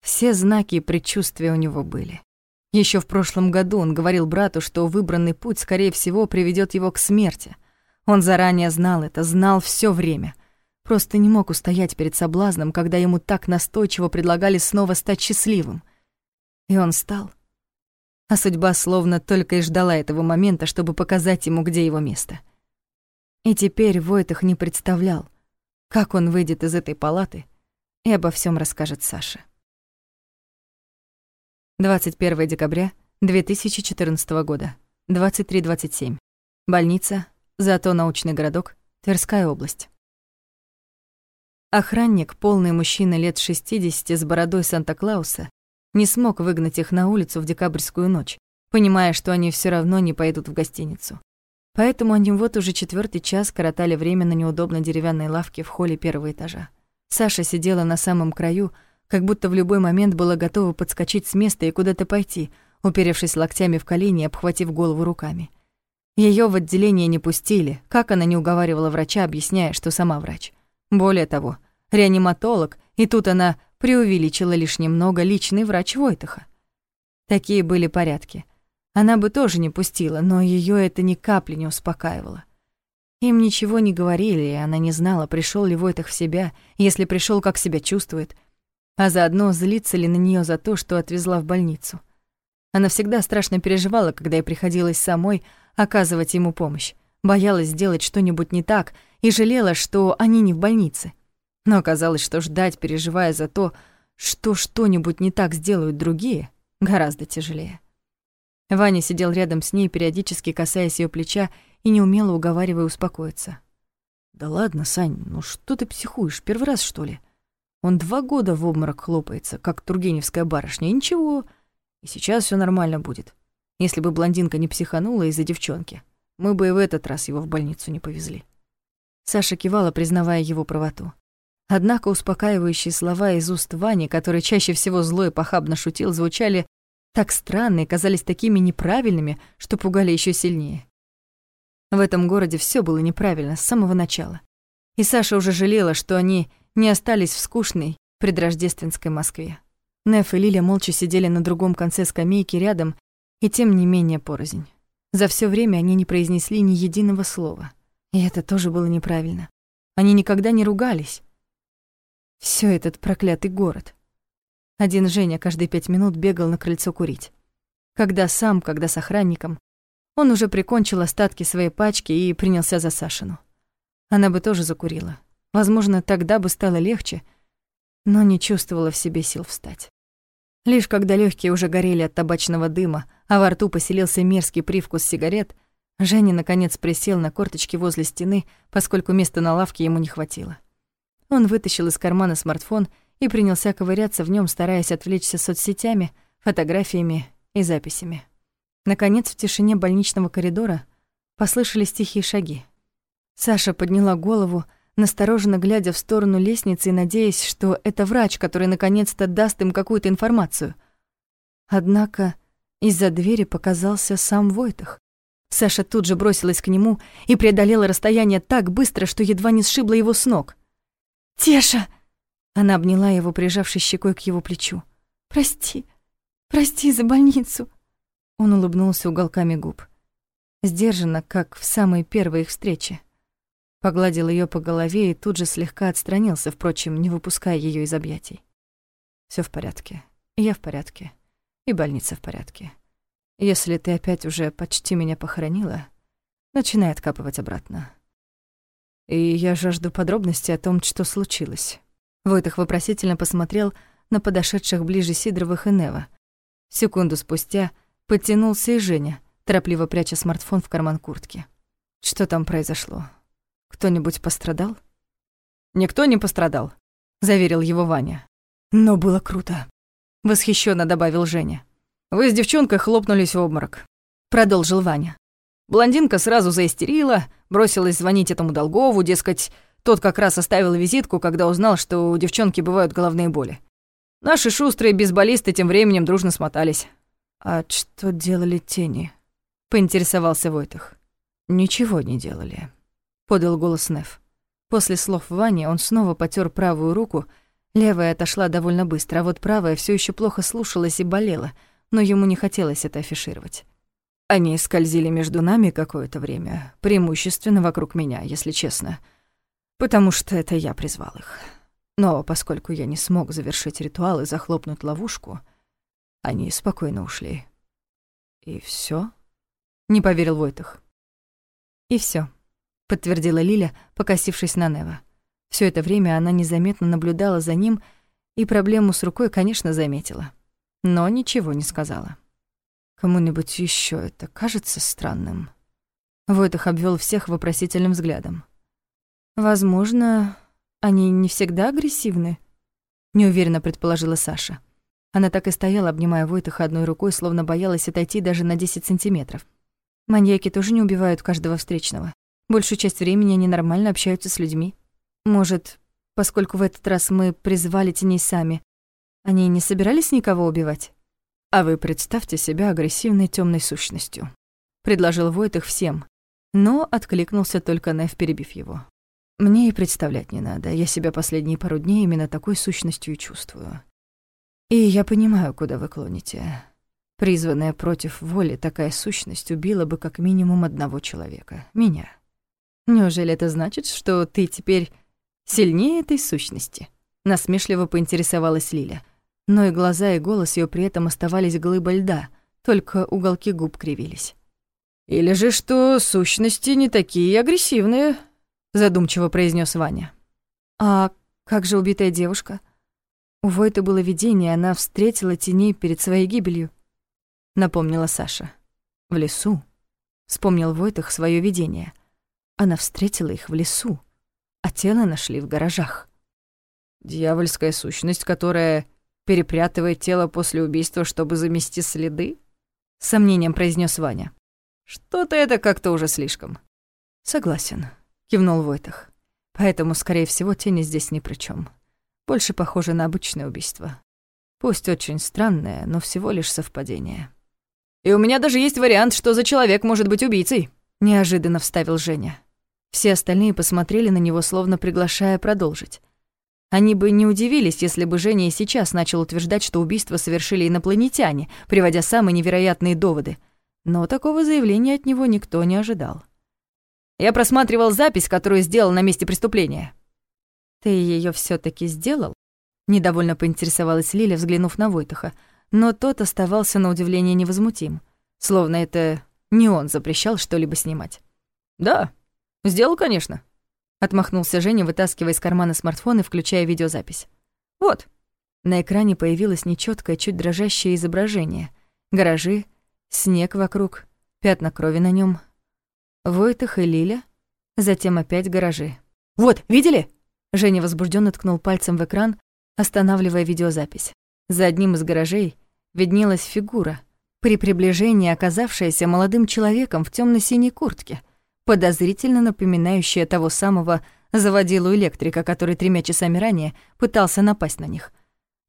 Все знаки и предчувствия у него были. Еще в прошлом году он говорил брату, что выбранный путь, скорее всего, приведет его к смерти. Он заранее знал это, знал все время — Просто не мог устоять перед соблазном, когда ему так настойчиво предлагали снова стать счастливым. И он стал. А судьба словно только и ждала этого момента, чтобы показать ему, где его место. И теперь Войтах не представлял, как он выйдет из этой палаты и обо всем расскажет Саше. 21 декабря 2014 года, 23.27. Больница, зато научный городок, Тверская область. Охранник, полный мужчина лет 60 с бородой Санта-Клауса, не смог выгнать их на улицу в декабрьскую ночь, понимая, что они все равно не пойдут в гостиницу. Поэтому они вот уже четвертый час коротали время на неудобной деревянной лавке в холле первого этажа. Саша сидела на самом краю, как будто в любой момент была готова подскочить с места и куда-то пойти, уперевшись локтями в колени и обхватив голову руками. Ее в отделение не пустили, как она не уговаривала врача, объясняя, что сама врач. Более того, реаниматолог, и тут она преувеличила лишь немного личный врач Войтаха. Такие были порядки. Она бы тоже не пустила, но ее это ни капли не успокаивало. Им ничего не говорили, и она не знала, пришел ли Войтах в себя, если пришел, как себя чувствует, а заодно злится ли на нее за то, что отвезла в больницу. Она всегда страшно переживала, когда ей приходилось самой оказывать ему помощь, боялась сделать что-нибудь не так и жалела, что они не в больнице. Но оказалось, что ждать, переживая за то, что что-нибудь не так сделают другие, гораздо тяжелее. Ваня сидел рядом с ней, периодически касаясь ее плеча и неумело уговаривая успокоиться. «Да ладно, Сань, ну что ты психуешь, первый раз, что ли? Он два года в обморок хлопается, как тургеневская барышня, и ничего. И сейчас все нормально будет. Если бы блондинка не психанула из-за девчонки, мы бы и в этот раз его в больницу не повезли». Саша кивала, признавая его правоту. Однако успокаивающие слова из уст Вани, который чаще всего злой и похабно шутил, звучали так странны и казались такими неправильными, что пугали еще сильнее. В этом городе все было неправильно с самого начала. И Саша уже жалела, что они не остались в скучной предрождественской Москве. Неф и Лиля молча сидели на другом конце скамейки рядом, и тем не менее порознь. За все время они не произнесли ни единого слова. И это тоже было неправильно. Они никогда не ругались. Все этот проклятый город. Один Женя каждые пять минут бегал на крыльцо курить. Когда сам, когда с охранником. Он уже прикончил остатки своей пачки и принялся за Сашину. Она бы тоже закурила. Возможно, тогда бы стало легче, но не чувствовала в себе сил встать. Лишь когда легкие уже горели от табачного дыма, а во рту поселился мерзкий привкус сигарет, Женя наконец присел на корточки возле стены, поскольку места на лавке ему не хватило. Он вытащил из кармана смартфон и принялся ковыряться в нем, стараясь отвлечься соцсетями, фотографиями и записями. Наконец, в тишине больничного коридора послышались тихие шаги. Саша подняла голову, настороженно глядя в сторону лестницы и надеясь, что это врач, который наконец-то даст им какую-то информацию. Однако из-за двери показался сам Войтах. Саша тут же бросилась к нему и преодолела расстояние так быстро, что едва не сшибла его с ног. «Теша!» Она обняла его, прижавшись щекой к его плечу. «Прости, прости за больницу!» Он улыбнулся уголками губ. Сдержанно, как в самой первой их встрече. Погладил ее по голове и тут же слегка отстранился, впрочем, не выпуская ее из объятий. Все в порядке. Я в порядке. И больница в порядке. Если ты опять уже почти меня похоронила, начинай откапывать обратно. И я жажду подробностей о том, что случилось. Войтах вопросительно посмотрел на подошедших ближе Сидоровых и Нева. Секунду спустя подтянулся и Женя, торопливо пряча смартфон в карман куртки. Что там произошло? Кто-нибудь пострадал? Никто не пострадал, заверил его Ваня. Но было круто, восхищенно добавил Женя. Вы с девчонкой хлопнулись в обморок, продолжил Ваня. Блондинка сразу заистерила, бросилась звонить этому Долгову, дескать, тот как раз оставил визитку, когда узнал, что у девчонки бывают головные боли. Наши шустрые бейсболисты тем временем дружно смотались. «А что делали тени?» — поинтересовался Войтах. «Ничего не делали», — подал голос Неф. После слов Вани он снова потер правую руку, левая отошла довольно быстро, а вот правая все еще плохо слушалась и болела, но ему не хотелось это афишировать. Они скользили между нами какое-то время, преимущественно вокруг меня, если честно, потому что это я призвал их. Но поскольку я не смог завершить ритуал и захлопнуть ловушку, они спокойно ушли. И все? Не поверил Войтах. И все, подтвердила Лиля, покосившись на Нева. Все это время она незаметно наблюдала за ним и проблему с рукой, конечно, заметила, но ничего не сказала. Кому-нибудь еще это кажется странным? Войтах обвел всех вопросительным взглядом. Возможно, они не всегда агрессивны, неуверенно предположила Саша. Она так и стояла, обнимая Войтаха одной рукой, словно боялась отойти даже на 10 сантиметров. Маньяки тоже не убивают каждого встречного. Большую часть времени они нормально общаются с людьми. Может, поскольку в этот раз мы призвали теней сами, они не собирались никого убивать? «А вы представьте себя агрессивной темной сущностью», — предложил Войтых всем, но откликнулся только Нев, перебив его. «Мне и представлять не надо, я себя последние пару дней именно такой сущностью и чувствую. И я понимаю, куда вы клоните. Призванная против воли такая сущность убила бы как минимум одного человека — меня. Неужели это значит, что ты теперь сильнее этой сущности?» Насмешливо поинтересовалась Лиля — но и глаза, и голос ее при этом оставались глыбой льда, только уголки губ кривились. «Или же что сущности не такие агрессивные», — задумчиво произнес Ваня. «А как же убитая девушка? У Войта было видение, она встретила теней перед своей гибелью», — напомнила Саша. «В лесу», — вспомнил Войтах свое видение. Она встретила их в лесу, а тело нашли в гаражах. «Дьявольская сущность, которая перепрятывает тело после убийства, чтобы замести следы?» — с сомнением произнес Ваня. «Что-то это как-то уже слишком». «Согласен», — кивнул Войтах. «Поэтому, скорее всего, тени здесь ни при чем. Больше похоже на обычное убийство. Пусть очень странное, но всего лишь совпадение. «И у меня даже есть вариант, что за человек может быть убийцей», — неожиданно вставил Женя. Все остальные посмотрели на него, словно приглашая продолжить. Они бы не удивились, если бы Женя сейчас начал утверждать, что убийство совершили инопланетяне, приводя самые невероятные доводы. Но такого заявления от него никто не ожидал. «Я просматривал запись, которую сделал на месте преступления». «Ты ее все таки сделал?» Недовольно поинтересовалась Лиля, взглянув на Войтаха, но тот оставался на удивление невозмутим, словно это не он запрещал что-либо снимать. «Да, сделал, конечно», — отмахнулся Женя, вытаскивая из кармана смартфон и включая видеозапись. «Вот». На экране появилось нечёткое, чуть дрожащее изображение. Гаражи, снег вокруг, пятна крови на нем. Войтах и Лиля, затем опять гаражи. «Вот, видели?» Женя возбужденно ткнул пальцем в экран, останавливая видеозапись. За одним из гаражей виднелась фигура, при приближении оказавшаяся молодым человеком в темно синей куртке, подозрительно напоминающая того самого заводилу электрика, который тремя часами ранее пытался напасть на них.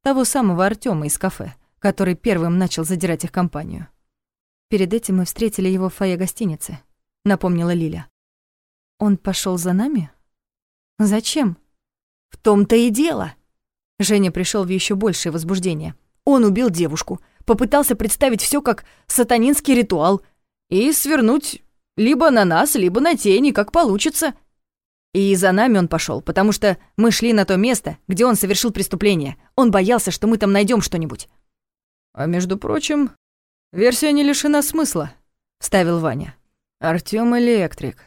Того самого Артема из кафе, который первым начал задирать их компанию. Перед этим мы встретили его в фойе гостиницы, напомнила Лиля. Он пошел за нами? Зачем? В том-то и дело. Женя пришел в еще большее возбуждение. Он убил девушку, попытался представить все как сатанинский ритуал и свернуть либо на нас, либо на тени, как получится. И за нами он пошел, потому что мы шли на то место, где он совершил преступление. Он боялся, что мы там найдем что-нибудь. А между прочим, версия не лишена смысла, вставил Ваня. Артём электрик.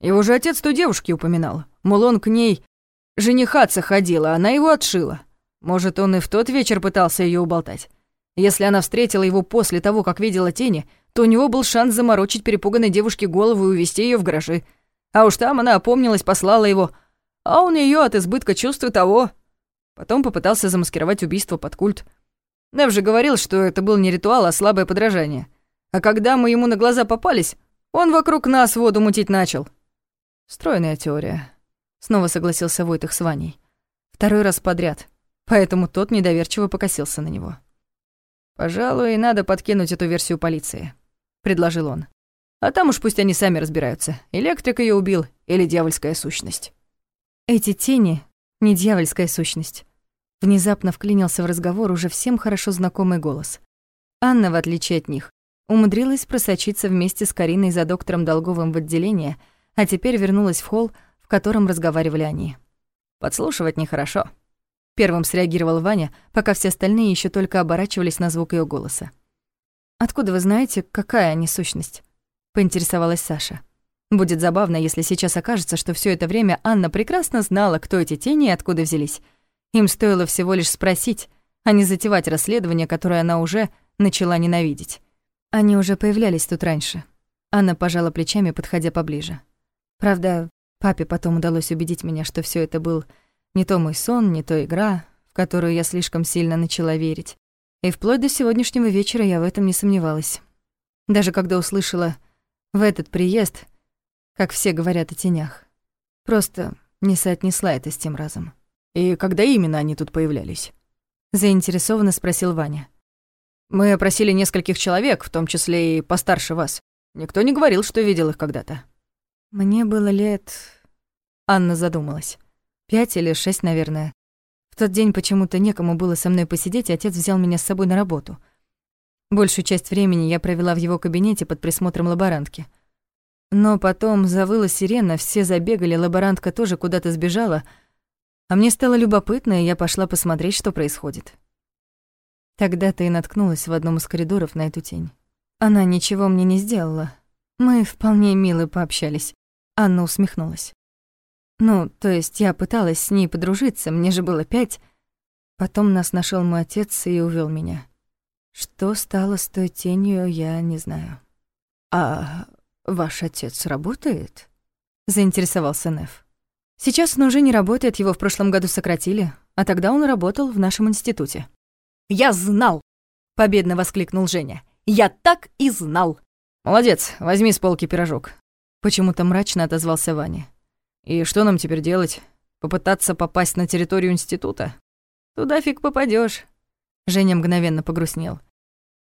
Его же отец той девушки упоминал. Мол, он к ней женихаться ходил, а она его отшила. Может, он и в тот вечер пытался ее уболтать. Если она встретила его после того, как видела тени, то у него был шанс заморочить перепуганной девушке голову и увести ее в гаражи. А уж там она опомнилась, послала его, а он ее от избытка чувств того. Потом попытался замаскировать убийство под культ. Нев же говорил, что это был не ритуал, а слабое подражание. А когда мы ему на глаза попались, он вокруг нас воду мутить начал. Стройная теория. Снова согласился Войтых с Ваней. Второй раз подряд поэтому тот недоверчиво покосился на него. «Пожалуй, надо подкинуть эту версию полиции», — предложил он. «А там уж пусть они сами разбираются, электрик ее убил или дьявольская сущность». «Эти тени — не дьявольская сущность», — внезапно вклинился в разговор уже всем хорошо знакомый голос. Анна, в отличие от них, умудрилась просочиться вместе с Кариной за доктором Долговым в отделение, а теперь вернулась в холл, в котором разговаривали они. «Подслушивать нехорошо», Первым среагировал Ваня, пока все остальные еще только оборачивались на звук ее голоса. «Откуда вы знаете, какая они сущность?» — поинтересовалась Саша. Будет забавно, если сейчас окажется, что все это время Анна прекрасно знала, кто эти тени и откуда взялись. Им стоило всего лишь спросить, а не затевать расследование, которое она уже начала ненавидеть. Они уже появлялись тут раньше. Анна пожала плечами, подходя поближе. Правда, папе потом удалось убедить меня, что все это был не то мой сон, не то игра, в которую я слишком сильно начала верить. И вплоть до сегодняшнего вечера я в этом не сомневалась. Даже когда услышала в этот приезд, как все говорят о тенях. Просто не соотнесла это с тем разом. «И когда именно они тут появлялись?» Заинтересованно спросил Ваня. «Мы опросили нескольких человек, в том числе и постарше вас. Никто не говорил, что видел их когда-то». «Мне было лет...» Анна задумалась. Пять или шесть, наверное. В тот день почему-то некому было со мной посидеть, и отец взял меня с собой на работу. Большую часть времени я провела в его кабинете под присмотром лаборантки. Но потом завыла сирена, все забегали, лаборантка тоже куда-то сбежала, а мне стало любопытно, и я пошла посмотреть, что происходит. Тогда-то и наткнулась в одном из коридоров на эту тень. Она ничего мне не сделала. Мы вполне мило пообщались. Анна усмехнулась. Ну, то есть я пыталась с ней подружиться, мне же было пять. Потом нас нашел мой отец и увел меня. Что стало с той тенью, я не знаю. «А ваш отец работает?» — заинтересовался Неф. «Сейчас он уже не работает, его в прошлом году сократили, а тогда он работал в нашем институте». «Я знал!» — победно воскликнул Женя. «Я так и знал!» «Молодец, возьми с полки пирожок», — почему-то мрачно отозвался Ваня. И что нам теперь делать? Попытаться попасть на территорию института? Туда фиг попадешь. Женя мгновенно погрустнел.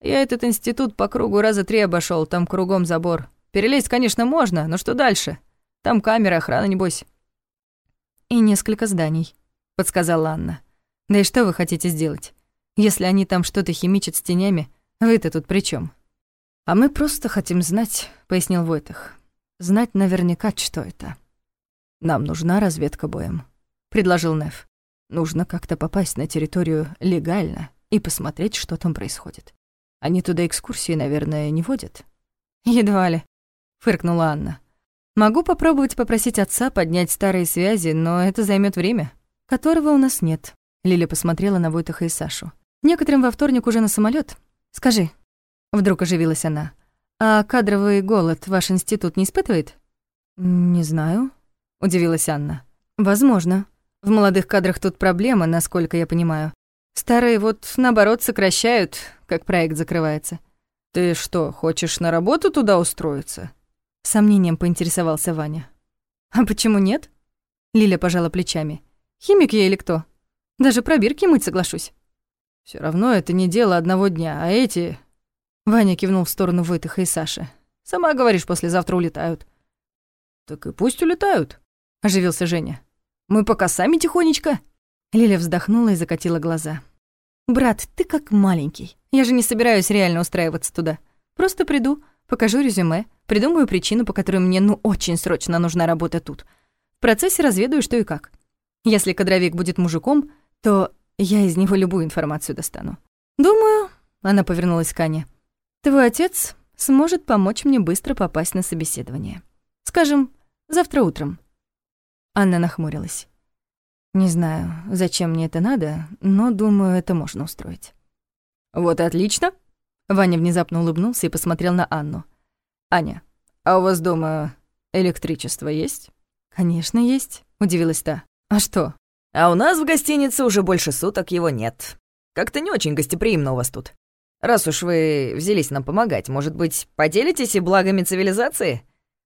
«Я этот институт по кругу раза три обошел, там кругом забор. Перелезть, конечно, можно, но что дальше? Там камера, охрана, небось». «И несколько зданий», — подсказала Анна. «Да и что вы хотите сделать? Если они там что-то химичат с тенями, вы-то тут при чем? «А мы просто хотим знать», — пояснил Войтах. «Знать наверняка, что это». «Нам нужна разведка боем», — предложил Неф. «Нужно как-то попасть на территорию легально и посмотреть, что там происходит. Они туда экскурсии, наверное, не водят?» «Едва ли», — фыркнула Анна. Могу попробовать попросить отца поднять старые связи, но это займет время, которого у нас нет. Лиля посмотрела на Войтаха и Сашу. Некоторым во вторник уже на самолет. Скажи, вдруг оживилась она. А кадровый голод ваш институт не испытывает? Не знаю, удивилась Анна. Возможно. В молодых кадрах тут проблема, насколько я понимаю. Старые вот, наоборот, сокращают, как проект закрывается. Ты что, хочешь на работу туда устроиться? сомнением поинтересовался Ваня. «А почему нет?» Лиля пожала плечами. «Химик я или кто? Даже пробирки мыть соглашусь». Все равно это не дело одного дня, а эти...» Ваня кивнул в сторону Войтаха и Саши. «Сама говоришь, послезавтра улетают». «Так и пусть улетают», — оживился Женя. «Мы пока сами тихонечко». Лиля вздохнула и закатила глаза. «Брат, ты как маленький. Я же не собираюсь реально устраиваться туда. Просто приду, покажу резюме, Придумаю причину, по которой мне ну очень срочно нужна работа тут. В процессе разведаю, что и как. Если кадровик будет мужиком, то я из него любую информацию достану. Думаю, она повернулась к Ане, твой отец сможет помочь мне быстро попасть на собеседование. Скажем, завтра утром. Анна нахмурилась. Не знаю, зачем мне это надо, но думаю, это можно устроить. Вот и отлично. Ваня внезапно улыбнулся и посмотрел на Анну. «Аня, а у вас дома электричество есть?» «Конечно, есть», — удивилась та. «А что?» «А у нас в гостинице уже больше суток его нет. Как-то не очень гостеприимно у вас тут. Раз уж вы взялись нам помогать, может быть, поделитесь и благами цивилизации?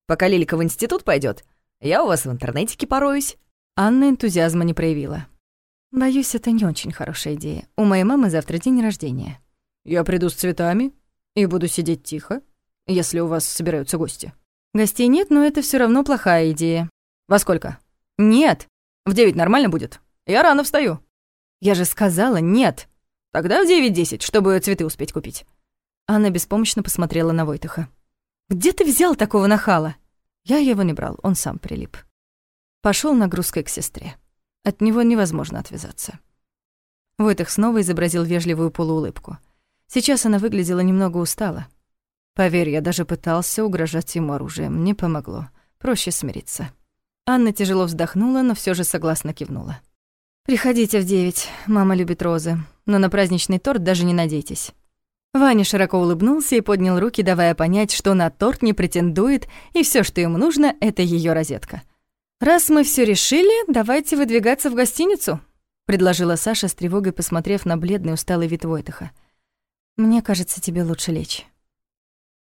Пока Лилька в институт пойдет, я у вас в интернете пороюсь». Анна энтузиазма не проявила. «Боюсь, это не очень хорошая идея. У моей мамы завтра день рождения». «Я приду с цветами и буду сидеть тихо если у вас собираются гости. Гостей нет, но это все равно плохая идея. Во сколько? Нет. В девять нормально будет? Я рано встаю. Я же сказала нет. Тогда в девять-десять, чтобы цветы успеть купить. Анна беспомощно посмотрела на Войтаха. «Где ты взял такого нахала?» Я его не брал, он сам прилип. Пошел нагрузкой к сестре. От него невозможно отвязаться. Войтах снова изобразил вежливую полуулыбку. Сейчас она выглядела немного устала. Поверь, я даже пытался угрожать ему оружием. Не помогло. Проще смириться. Анна тяжело вздохнула, но все же согласно кивнула. «Приходите в девять. Мама любит розы. Но на праздничный торт даже не надейтесь». Ваня широко улыбнулся и поднял руки, давая понять, что на торт не претендует, и все, что ему нужно, это ее розетка. «Раз мы все решили, давайте выдвигаться в гостиницу», — предложила Саша с тревогой, посмотрев на бледный усталый вид Войтаха. «Мне кажется, тебе лучше лечь».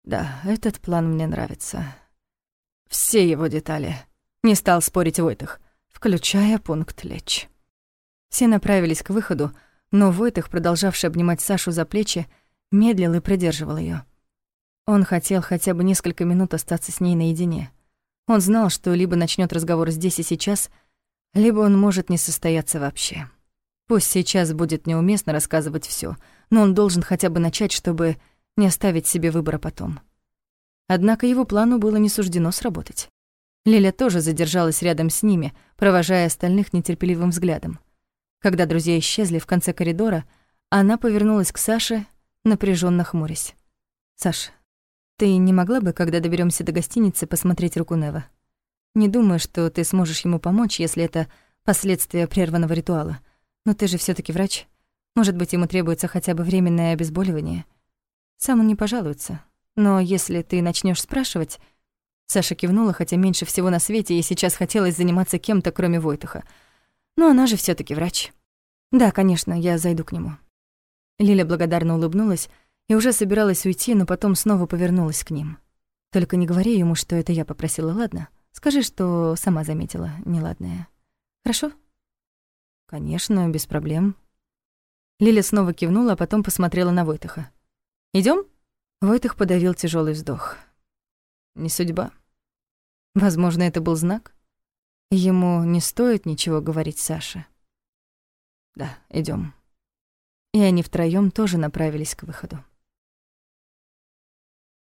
Да, этот план мне нравится. Все его детали. Не стал спорить Войтах, включая пункт лечь. Все направились к выходу, но Войтах, продолжавший обнимать Сашу за плечи, медлил и придерживал ее. Он хотел хотя бы несколько минут остаться с ней наедине. Он знал, что либо начнет разговор здесь и сейчас, либо он может не состояться вообще. Пусть сейчас будет неуместно рассказывать все, но он должен хотя бы начать, чтобы не оставить себе выбора потом. Однако его плану было не суждено сработать. Лиля тоже задержалась рядом с ними, провожая остальных нетерпеливым взглядом. Когда друзья исчезли в конце коридора, она повернулась к Саше, напряженно хмурясь. «Саш, ты не могла бы, когда доберемся до гостиницы, посмотреть руку Нева? Не думаю, что ты сможешь ему помочь, если это последствия прерванного ритуала. Но ты же все таки врач. Может быть, ему требуется хотя бы временное обезболивание?» Сам он не пожалуется. Но если ты начнешь спрашивать... Саша кивнула, хотя меньше всего на свете ей сейчас хотелось заниматься кем-то, кроме Войтаха. Но она же все таки врач. Да, конечно, я зайду к нему. Лиля благодарно улыбнулась и уже собиралась уйти, но потом снова повернулась к ним. Только не говори ему, что это я попросила, ладно? Скажи, что сама заметила неладное. Хорошо? Конечно, без проблем. Лиля снова кивнула, а потом посмотрела на Войтаха. Идем? Войтах подавил тяжелый вздох. Не судьба. Возможно, это был знак. Ему не стоит ничего говорить Саше. Да, идем. И они втроём тоже направились к выходу.